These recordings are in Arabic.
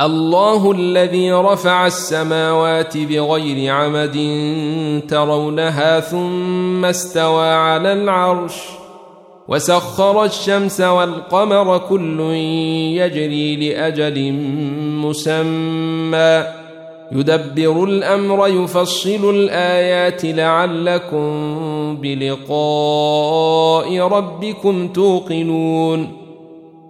الله الذي رفع السماوات بغير عمد ترونها ثم استوى على العرش وسخر الشمس والقمر كل يجري لأجل مسمى يدبر الأمر يفصل الآيات لعلكم بلقاء ربكم توقنون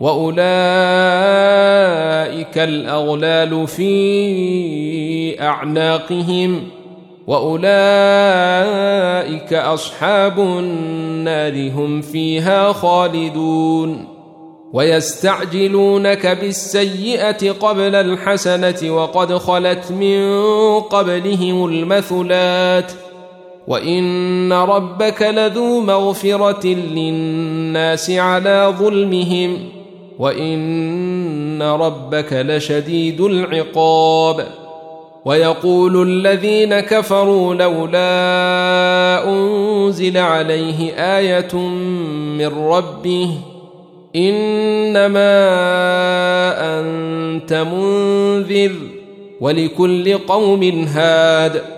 وأولئك الأغلال في أعناقهم وأولئك أصحاب النار هم فيها خالدون ويستعجلونك بالسيئة قبل الحسنة وقد خلت من قبلهم المثلات وإن ربك لذو مغفرة للناس على ظلمهم وان ربك لشديد العقاب ويقول الذين كفروا لولا انزل عليه إيه من ربه انما انت منذر ولكل قوم هاد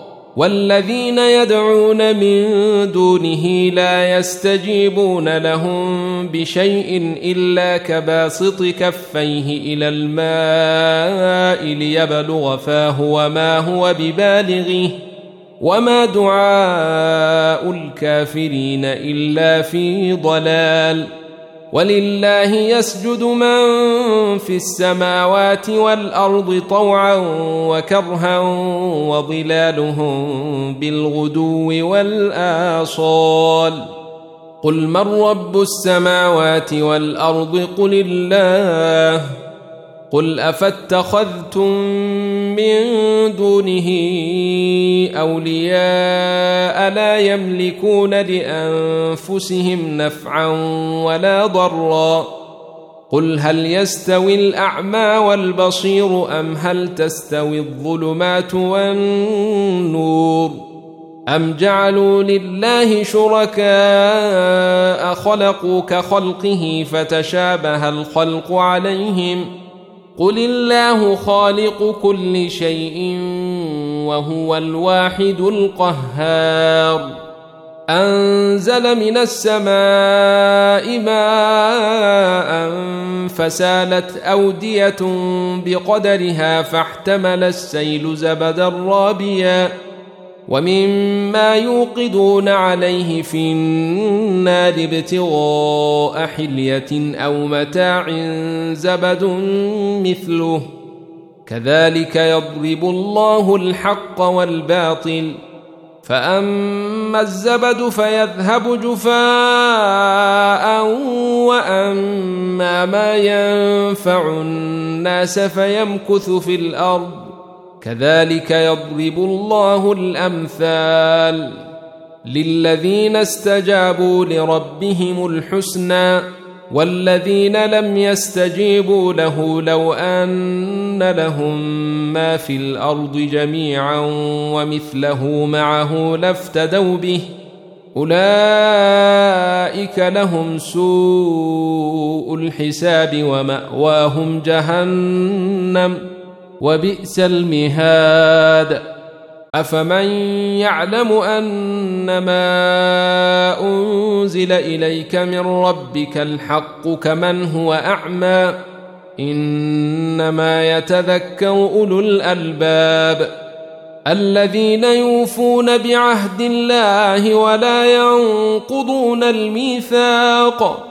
والذين يدعون من دونه لا يستجيبون لهم بشيء إلا كباسط كفيه إلى الماء ليبلغ فاه وما هو ببالغه وما دعاء الكافرين إلا في ضلال ولله يسجد من في السماوات والأرض طوعا وكرها وظلالهم بالغدو والآصال. قل من رب السماوات والأرض؟ قل الله. قل افاتخذتم من دونه اولياء لا يملكون لانفسهم نفعا ولا ضرا قل هل يستوي الاعمى والبصير ام هل تستوي الظلمات والنور ام جعلوا لله شركاء خلقوا كخلقه فتشابه الخلق عليهم ۖ قل الله خالق كل شيء وهو الواحد القهار انزل من السماء ماء فسالت اوديه بقدرها فاحتمل السيل زبدا رابيا ومما يوقدون عليه في النار ابتغاء حلية أو متاع زبد مثله. كذلك يضرب الله الحق والباطل. فأما الزبد فيذهب جفاء وأما ما ينفع الناس فيمكث في الأرض. كذلك يضرب الله الأمثال للذين استجابوا لربهم الحسنى والذين لم يستجيبوا له لو أن لهم ما في الأرض جميعا ومثله معه لافتدوا به أولئك لهم سوء الحساب ومأواهم جهنم وبئس المهاد. أفمن يعلم انما أنزل إليك من ربك الحق كمن هو أعمى إنما يتذكر أولو الألباب. الذين يوفون بعهد الله ولا ينقضون الميثاق.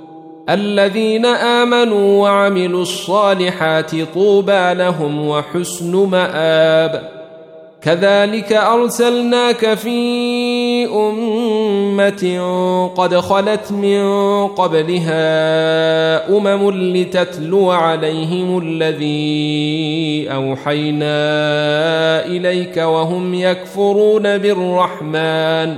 الذين آمنوا وعملوا الصالحات طوبى لهم وحسن مآب. كذلك أرسلناك في أمة قد خلت من قبلها أمم لتتلو عليهم الذي أوحينا إليك وهم يكفرون بالرحمن.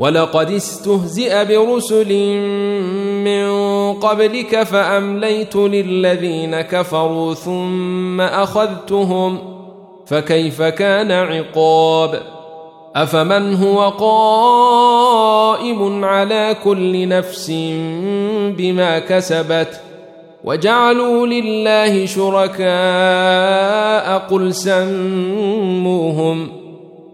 ولقد استهزئ برسل من قبلك فأمليت للذين كفروا ثم أخذتهم فكيف كان عقاب؟ أفمن هو قائم على كل نفس بما كسبت؟ وجعلوا لله شركاء قل سموهم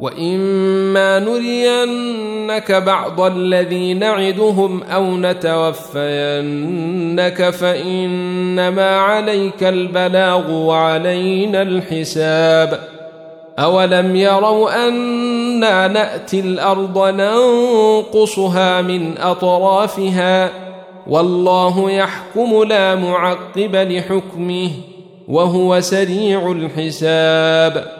واما نرينك بعض الذي نعدهم أو نتوفينك فانما عليك البلاغ وعلينا الحساب اولم يروا أنا ناتي الأرض ننقصها من اطرافها والله يحكم لا معقب لحكمه وهو سريع الحساب